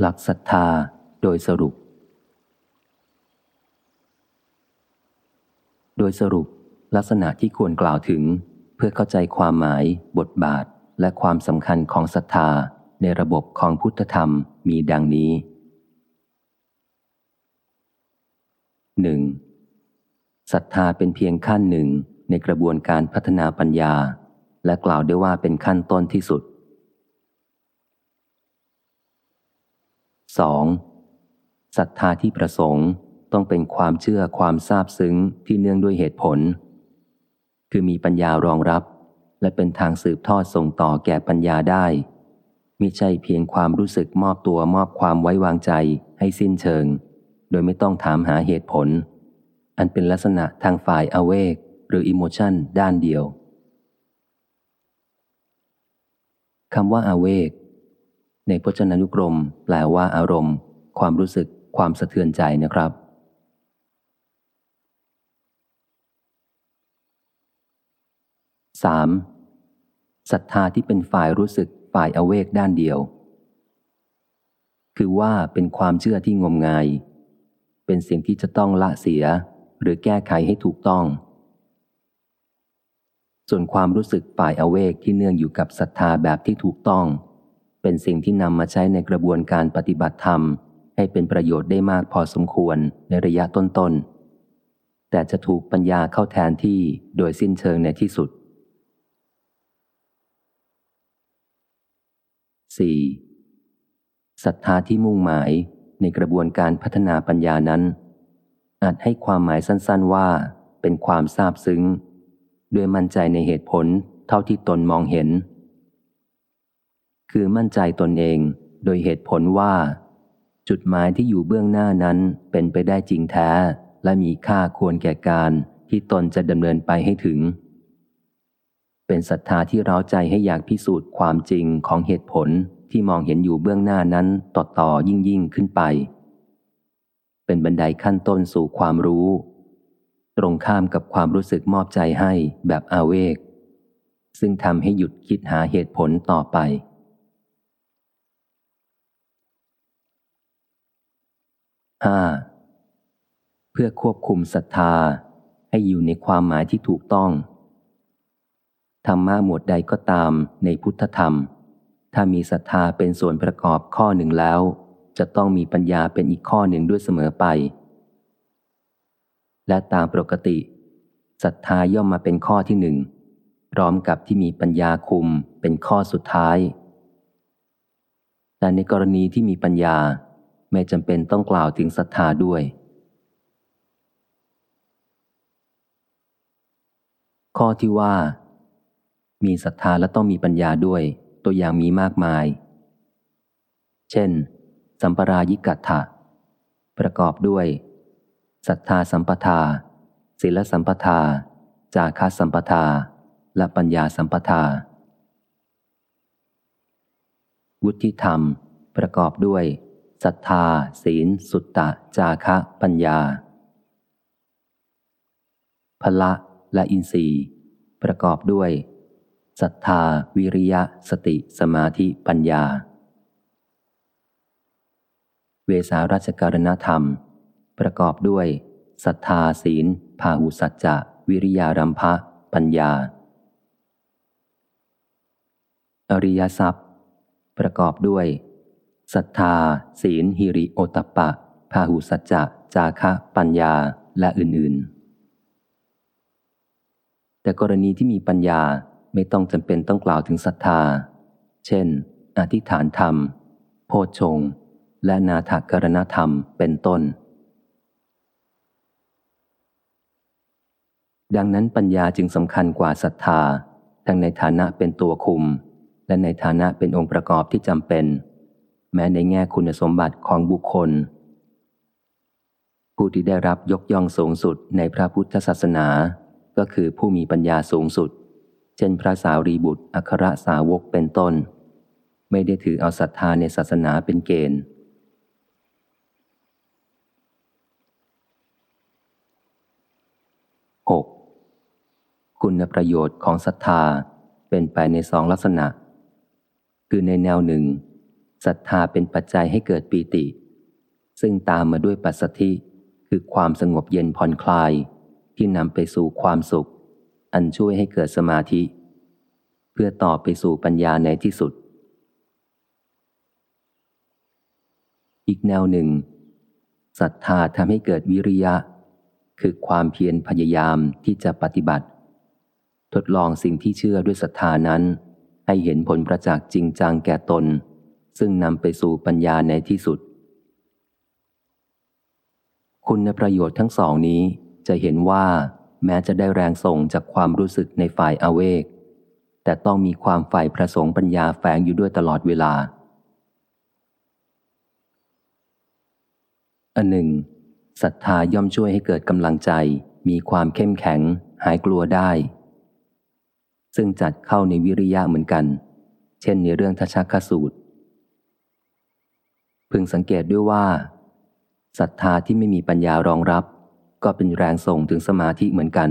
หลักศรัทธาโดยสรุป โดยสรุปลักษณะที่ควรกล่าวถึง เพื่อเข้าใจความหมาย บทบาท และความสำคัญของศรัทธาในระบบของพุทธธรรมมีดังนี้ 1. ศรัทธาเป็นเพียงขั้นหนึ่งในกระบวนการพัฒนาปัญญา และกล่าวได้ว่าเป็นขั้นต้นที่สุด 2. ศรัทธาที่ประสงค์ต้องเป็นความเชื่อความซาบซึ้งที่เนื่องด้วยเหตุผล คือมีปัญญารองรับ และเป็นทางสืบทอดส่งต่อแก่ปัญญาได้มิใช่เพียงความรู้สึกมอบตัวมอบความไว้วางใจให้สิ้นเชิง โดยไม่ต้องถามหาเหตุผล อันเป็นลักษณะทางฝ่ายอเวกหรืออิโมชันด้านเดียวคำว่าอาเวก ในพจนานุกรม แปลว่าอารมณ์ ความรู้สึก ความสะเทือนใจนะครับ 3. ศรัทธาที่เป็นฝ่ายรู้สึกฝ่ายอเวกด้านเดียว คือว่าเป็นความเชื่อที่งมงาย เป็นสิ่งที่จะต้องละเสีย หรือแก้ไขให้ถูกต้อง ส่วนความรู้สึกฝ่ายอเวกที่เนื่องอยู่กับศรัทธาแบบที่ถูกต้อง เป็นสิ่งที่นำมาใช้ในกระบวนการปฏิบัติธรรม ให้เป็นประโยชน์ได้มากพอสมควรในระยะต้นๆ แต่จะถูกปัญญาเข้าแทนที่โดยสิ้นเชิงในที่สุด 4. ศรัทธาที่มุ่งหมายในกระบวนการพัฒนาปัญญานั้น อาจให้ความหมายสั้นๆว่าเป็นความทราบซึ้ง ด้วยมั่นใจในเหตุผลเท่าที่ตนมองเห็น คือมั่นใจตนเองโดยเหตุผลว่า จุดหมายที่อยู่เบื้องหน้านั้นเป็นไปได้จริงแท้ และมีค่าควรแก่การที่ตนจะดำเนินไปให้ถึง เป็นศรัทธาที่ร้าใจให้อยากพิสูจน์ความจริงของเหตุผลที่มองเห็นอยู่เบื้องหน้านั้นต่อต่อยิ่งยิ่งขึ้นไป เป็นบันไดขั้นต้นสู่ความรู้ ตรงข้ามกับความรู้สึกมอบใจให้แบบอาเวกซึ่งทำให้หยุดคิดหาเหตุผลต่อไป 5. เพื่อควบคุมศรัทธาให้อยู่ในความหมายที่ถูกต้อง ธรรมะหมวดใดก็ตามในพุทธธรรม ถ้ามีศรัทธาเป็นส่วนประกอบข้อหนึ่งแล้ว จะต้องมีปัญญาเป็นอีกข้อหนึ่งด้วยเสมอไป และตามปกติศรัทธาย่อมมาเป็นข้อที่หนึ่งพร้อมกับที่มีปัญญาคุมเป็นข้อสุดท้าย แต่ในกรณีที่มีปัญญา ไม่จำเป็นต้องกล่าวถึงศรัทธาด้วย ข้อที่ว่า มีศรัทธาและต้องมีปัญญาด้วย ตัวอย่างมีมากมาย เช่น สัมปรายิกัตถะประกอบด้วยศรัทธาสัมปทาศีลสัมปทา จาคาสัมปทา และปัญญาสัมปทา วุฒิธรรม ประกอบด้วย ศรัทธา ศีล สุตตะ จาคะ ปัญญา พละและอินทรีย์ ประกอบด้วยศรัทธา วิริยะ สติ สมาธิ ปัญญา เวสาราชการณธรรม ประกอบด้วยศรัทธา ศีลพาหุสัจจะ วิริยารัมภะ ปัญญา อริยทรัพย์ ประกอบด้วย ศรัทธา ศีล หิริโอตปะ พาหุสัจจะ จาคะ ปัญญา และอื่นๆ แต่กรณีที่มีปัญญาไม่ต้องจำเป็นต้องกล่าวถึงศรัทธา เช่น อธิษฐานธรรม โพชง และนาถกรณธรรม เป็นต้น ดังนั้นปัญญาจึงสำคัญกว่าศรัทธา ทั้งในฐานะเป็นตัวคุม และในฐานะเป็นองค์ประกอบที่จำเป็น แม้ในแง่คุณสมบัติของบุคคล ผู้ที่ได้รับยกย่องสูงสุดในพระพุทธศาสนา ก็คือผู้มีปัญญาสูงสุด เช่นพระสาวรีบุตรอัครสาวกเป็นต้น ไม่ได้ถือเอาศรัทธาในศาสนาเป็นเกณฑ์ 6. คุณประโยชน์ของศรัทธาเป็นไปในสองลักษณะ คือในแนวหนึ่ง ศรัทธาเป็นปัจจัยให้เกิดปีติ ซึ่งตามมาด้วยปัสสธิคือความสงบเย็นผ่อนคลาย ที่นำไปสู่ความสุข อันช่วยให้เกิดสมาธิ เพื่อต่อไปสู่ปัญญาในที่สุด อีกแนวหนึ่งศรัทธาทำให้เกิดวิริยะ คือความเพียรพยายามที่จะปฏิบัติ ทดลองสิ่งที่เชื่อด้วยศรัทธานั้น ให้เห็นผลประจักษ์จริงจังแก่ตน ซึ่งนำไปสู่ปัญญาในที่สุด คุณประโยชน์ทั้งสองนี้จะเห็นว่าแม้จะได้แรงส่งจากความรู้สึกในฝ่ายอเวก แต่ต้องมีความฝ่ายประสงค์ปัญญาแฝงอยู่ด้วยตลอดเวลา อันหนึ่งศรัทธาย่อมช่วยให้เกิดกำลังใจ มีความเข้มแข็ง หายกลัวได้ ซึ่งจัดเข้าในวิริยะเหมือนกัน เช่นในเรื่องทชักสูตร พึงสังเกตด้วยว่าศรัทธาที่ไม่มีปัญญารองรับ ก็เป็นแรงส่งถึงสมาธิเหมือนกัน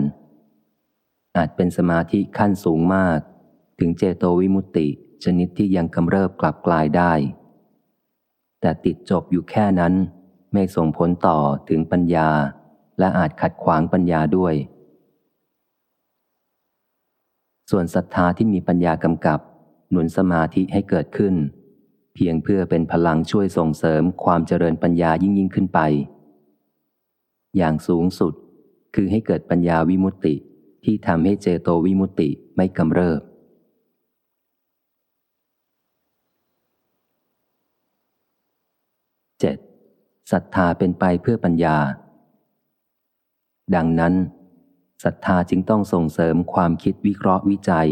อาจเป็นสมาธิขั้นสูงมาก ถึงเจโตวิมุตติ ชนิดที่ยังกำเริบกลับกลายได้ แต่ติดจบอยู่แค่นั้น ไม่ส่งผลต่อถึงปัญญา และอาจขัดขวางปัญญาด้วย ส่วนศรัทธาที่มีปัญญากำกับ หนุนสมาธิให้เกิดขึ้น เพียงเพื่อเป็นพลังช่วยส่งเสริมความเจริญปัญญายิ่งยิ่งขึ้นไป อย่างสูงสุดคือให้เกิดปัญญาวิมุตติที่ทำให้เจโตวิมุตติไม่กำเริบเจ็ดศรัทธาเป็นไปเพื่อปัญญา ดังนั้นศรัทธาจึงต้องส่งเสริมความคิดวิเคราะห์วิจัย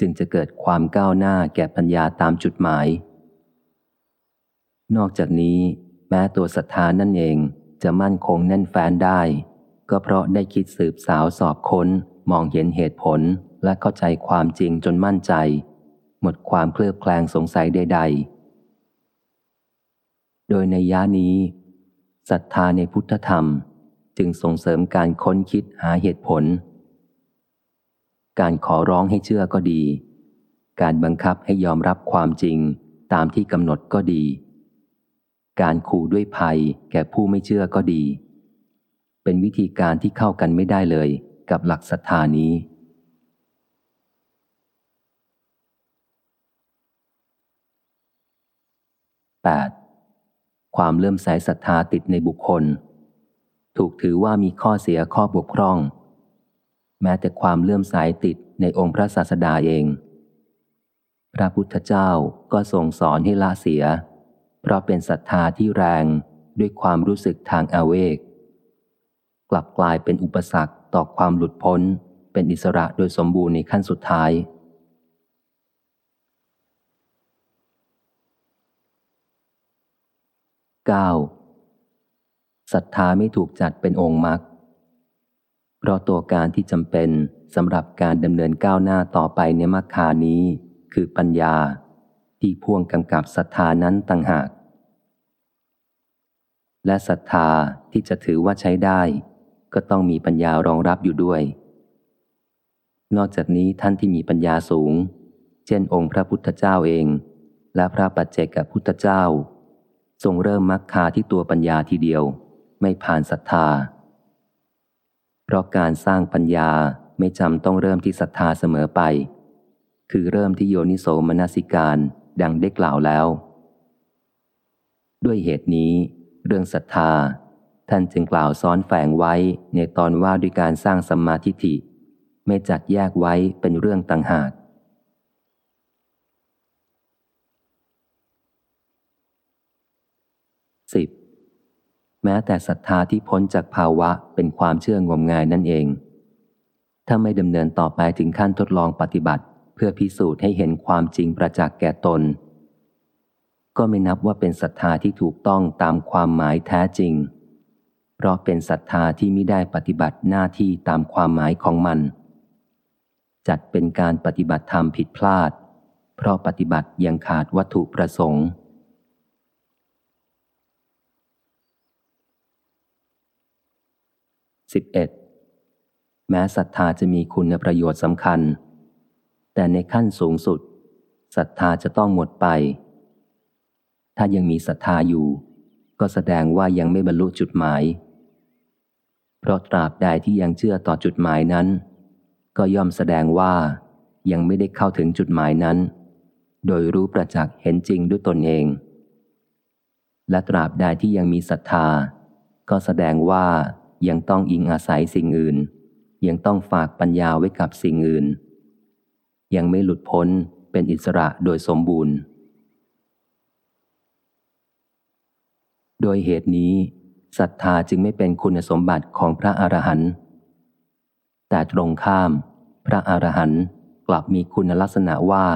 จึงจะเกิดความก้าวหน้าแก่ปัญญาตามจุดหมาย นอกจากนี้ แม้ตัวศรัทธานั่นเองจะมั่นคงแน่นแฟ้นได้ ก็เพราะได้คิดสืบสาวสอบค้น มองเห็นเหตุผลและเข้าใจความจริงจนมั่นใจ หมดความเคลือบแคลงสงสัยใด ๆ โดยในย่านี้ศรัทธาในพุทธธรรม จึงส่งเสริมการค้นคิดหาเหตุผล การขอร้องให้เชื่อก็ดี การบังคับให้ยอมรับความจริงตามที่กำหนดก็ดี การขู่ด้วยภัยแก่ผู้ไม่เชื่อก็ดี เป็นวิธีการที่เข้ากันไม่ได้เลยกับหลักศรัทธานี้ 8. ความเลื่อมใสศรัทธาติดในบุคคล ถูกถือว่ามีข้อเสียข้อบกพร่อง แม้แต่ความเลื่อมใสติดในองค์พระศาสดาเอง พระพุทธเจ้าก็ทรงสอนให้ละเสีย เพราะเป็นศรัทธาที่แรงด้วยความรู้สึกทางอาเวก กลับกลายเป็นอุปสรรคต่อความหลุดพ้น เป็นอิสระโดยสมบูรณ์ในขั้นสุดท้าย 9. ศรัทธาไม่ถูกจัดเป็นองค์มรรคเพราะตัวการที่จำเป็นสำหรับการดำเนินก้าวหน้าต่อไปในมรรคานี้ คือปัญญา ที่พ่วงกำกับศรัทธานั้นต่างหาก และศรัทธาที่จะถือว่าใช้ได้ ก็ต้องมีปัญญารองรับอยู่ด้วย นอกจากนี้ท่านที่มีปัญญาสูง เช่นองค์พระพุทธเจ้าเอง และพระปัจเจกพุทธเจ้า ทรงเริ่มมักคาที่ตัวปัญญาทีเดียว ไม่ผ่านศรัทธา เพราะการสร้างปัญญาไม่จำต้องเริ่มที่ศรัทธาเสมอไป คือเริ่มที่โยนิโสมนสิการ ดังได้กล่าวแล้ว ด้วยเหตุนี้ เรื่องศรัทธา ท่านจึงกล่าวซ้อนแฝงไว้ในตอนว่าด้วยการสร้างสัมมาทิฏฐิ ไม่จัดแยกไว้เป็นเรื่องต่างหาก 10. แม้แต่ศรัทธาที่พ้นจากภาวะเป็นความเชื่องมงายนั่นเอง ถ้าไม่ดำเนินต่อไปถึงขั้นทดลองปฏิบัติ เพื่อพิสูจน์ให้เห็นความจริงประจักษ์แก่ตน ก็ไม่นับว่าเป็นศรัทธาที่ถูกต้องตามความหมายแท้จริง เพราะเป็นศรัทธาที่ไม่ได้ปฏิบัติหน้าที่ตามความหมายของมัน จัดเป็นการปฏิบัติธรรมผิดพลาด เพราะปฏิบัติยังขาดวัตถุประสงค์ 11. แม้ศรัทธาจะมีคุณประโยชน์สำคัญ แต่ในขั้นสูงสุดศรัทธาจะต้องหมดไป ถ้ายังมีศรัทธาอยู่ ก็แสดงว่ายังไม่บรรลุจุดหมาย เพราะตราบใดที่ยังเชื่อต่อจุดหมายนั้น ก็ย่อมแสดงว่ายังไม่ได้เข้าถึงจุดหมายนั้น โดยรู้ประจักษ์เห็นจริงด้วยตนเอง และตราบใดที่ยังมีศรัทธา ก็แสดงว่ายังต้องอิงอาศัยสิ่งอื่น ยังต้องฝากปัญญาไว้กับสิ่งอื่น ยังไม่หลุดพ้นเป็นอิสระโดยสมบูรณ์ โดยเหตุนี้ศรัทธาจึงไม่เป็นคุณสมบัติของพระอรหันต์แต่ตรงข้าม พระอรหันต์กลับมีคุณลักษณะว่า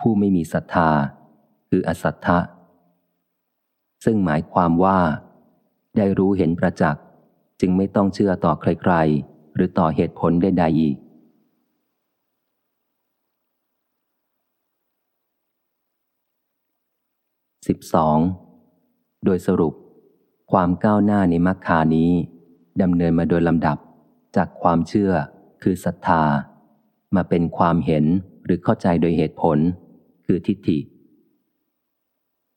ผู้ไม่มีศรัทธา คืออสัทธะซึ่งหมายความว่า ได้รู้เห็นประจักษ์จึงไม่ต้องเชื่อต่อใครๆ หรือต่อเหตุผลใดๆอีก 12. โดยสรุป ความก้าวหน้าในมรรคานี้ดำเนินมาโดยลำดับจากความเชื่อคือศรัทธา มาเป็นความเห็นหรือเข้าใจโดยเหตุผล คือทิฏฐิ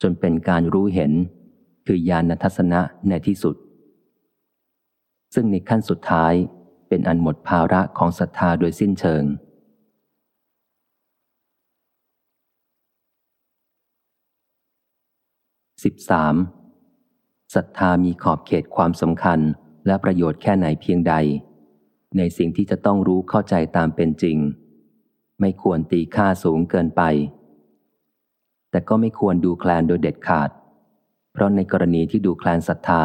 จนเป็นการรู้เห็นคือญาณทัศนะในที่สุด ซึ่งในขั้นสุดท้ายเป็นอันหมดภาระของศรัทธาโดยสิ้นเชิง 13. ศรัทธามีขอบเขตความสำคัญและประโยชน์แค่ไหนเพียงใด ในสิ่งที่จะต้องรู้เข้าใจตามเป็นจริง ไม่ควรตีค่าสูงเกินไป แต่ก็ไม่ควรดูแคลนโดยเด็ดขาด เพราะในกรณีที่ดูแคลนศรัทธา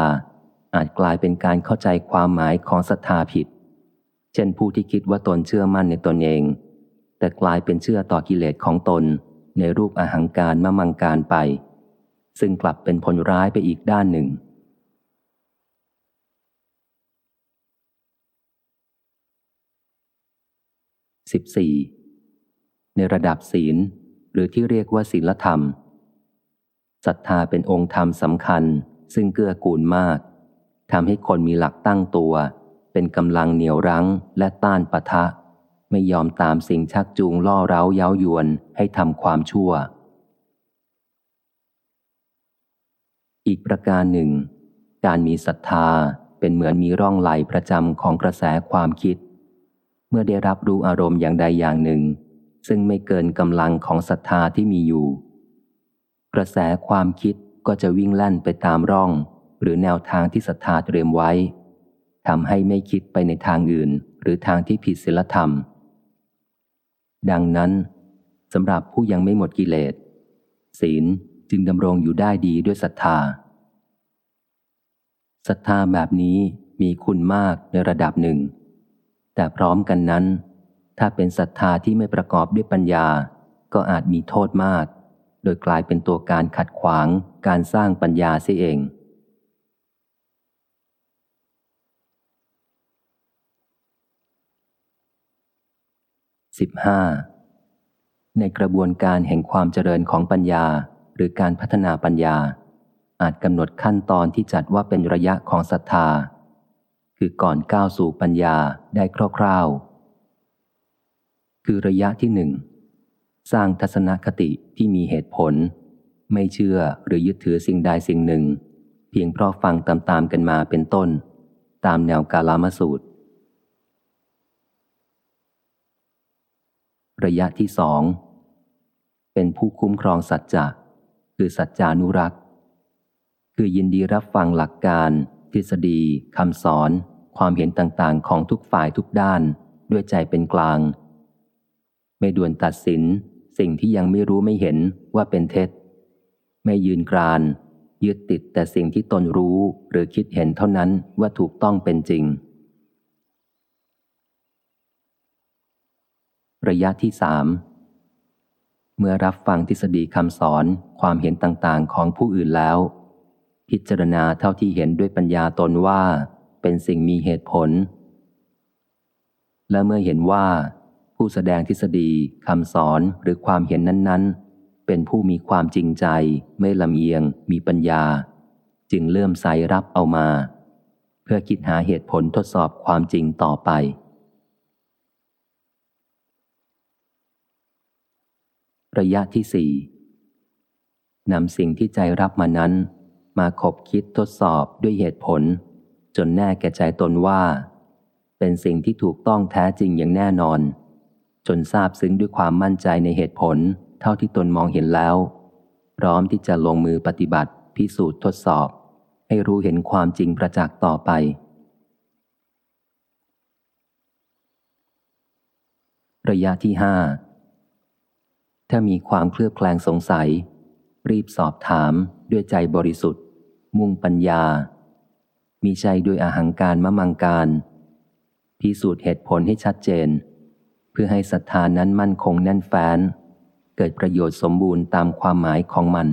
อาจกลายเป็นการเข้าใจความหมายของศรัทธาผิด เช่นผู้ที่คิดว่าตนเชื่อมั่นในตนเอง แต่กลายเป็นเชื่อต่อกิเลสของตนในรูปอาหังการมะมังการไป ซึ่งกลับเป็นผลร้ายไปอีกด้านหนึ่ง 14. ในระดับศีล หรือที่เรียกว่าศีลธรรมศรัทธาเป็นองค์ธรรมสำคัญ ซึ่งเกื้อกูลมากทำให้คนมีหลักตั้งตัว เป็นกำลังเหนียวรั้งและต้านปะทะ ไม่ยอมตามสิ่งชักจูงล่อเร้าเย้ายวนให้ทำความชั่ว อีกประการหนึ่ง การมีศรัทธาเป็นเหมือนมีร่องไหลประจำของกระแสความคิด เมื่อได้รับรู้อารมณ์อย่างใดอย่างหนึ่ง ซึ่งไม่เกินกำลังของศรัทธาที่มีอยู่ กระแสความคิดก็จะวิ่งแล่นไปตามร่อง หรือแนวทางที่ศรัทธาเตรียมไว้ทำให้ไม่คิดไปในทางอื่น หรือทางที่ผิดศีลธรรม ดังนั้นสำหรับผู้ยังไม่หมดกิเลสศีล จึงดำรงอยู่ได้ดีด้วยศรัทธาศรัทธาแบบนี้มีคุณมากในระดับหนึ่ง แต่พร้อมกันนั้น ถ้าเป็นศรัทธาที่ไม่ประกอบด้วยปัญญา ก็อาจมีโทษมาก โดยกลายเป็นตัวการขัดขวางการสร้างปัญญาเสียเอง 15. ในกระบวนการแห่งความเจริญของปัญญา หรือการพัฒนาปัญญา อาจกำหนดขั้นตอนที่จัดว่าเป็นระยะของศรัทธา คือก่อนก้าวสู่ปัญญาได้คร่าวๆ คือระยะที่หนึ่งสร้างทัศนคติที่มีเหตุผล ไม่เชื่อหรือยึดถือสิ่งใดสิ่งหนึ่ง เพียงเพราะฟังตามๆกันมาเป็นต้น ตามแนวกาลามสูตร ระยะที่สองเป็นผู้คุ้มครองสัจจะ คือสัจจานุรักษ์ คือยินดีรับฟังหลักการ ทฤษฎีคำสอน ความเห็นต่างๆ ของทุกฝ่ายทุกด้าน ด้วยใจเป็นกลาง ไม่ด่วนตัดสิน สิ่งที่ยังไม่รู้ไม่เห็นว่าเป็นเท็จ ไม่ยืนกราน ยึดติดแต่สิ่งที่ตนรู้หรือคิดเห็นเท่านั้นว่าถูกต้องเป็นจริง ระยะที่สาม เมื่อรับฟังทฤษฎีคำสอนความเห็นต่างๆ ของผู้อื่นแล้ว พิจารณาเท่าที่เห็นด้วยปัญญาตนว่า เป็นสิ่งมีเหตุผล และเมื่อเห็นว่า ผู้แสดงทฤษฎีคำสอนหรือความเห็นนั้นๆ เป็นผู้มีความจริงใจ ไม่ลำเอียง มีปัญญา จึงเลื่อมใสรับเอามา เพื่อคิดหาเหตุผลทดสอบความจริงต่อไป ระยะที่สี่นำสิ่งที่ใจรับมานั้น มาคบคิดทดสอบด้วยเหตุผล จนแน่แก่ใจตนว่า เป็นสิ่งที่ถูกต้องแท้จริงอย่างแน่นอน จนทราบซึ้งด้วยความมั่นใจในเหตุผล เท่าที่ตนมองเห็นแล้ว พร้อมที่จะลงมือปฏิบัติ พิสูจน์ทดสอบ ให้รู้เห็นความจริงประจักษ์ต่อไประยะที่ห้า ถ้ามีความเคลือบแคลงสงสัย รีบสอบถามด้วยใจบริสุทธิ์ มุ่งปัญญา มีใจด้วยอาหังการมะมังการ พิสูจน์เหตุผลให้ชัดเจน เพื่อให้ศรัทธานั้นมั่นคงแน่นแฟ้น เกิดประโยชน์สมบูรณ์ตามความหมายของมัน